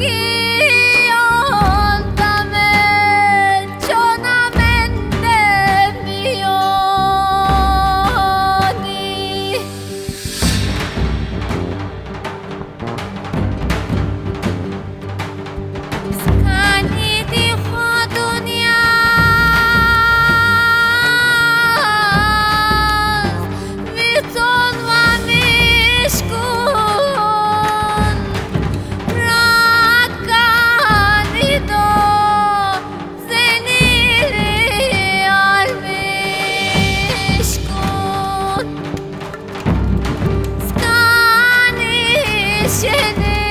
again. day.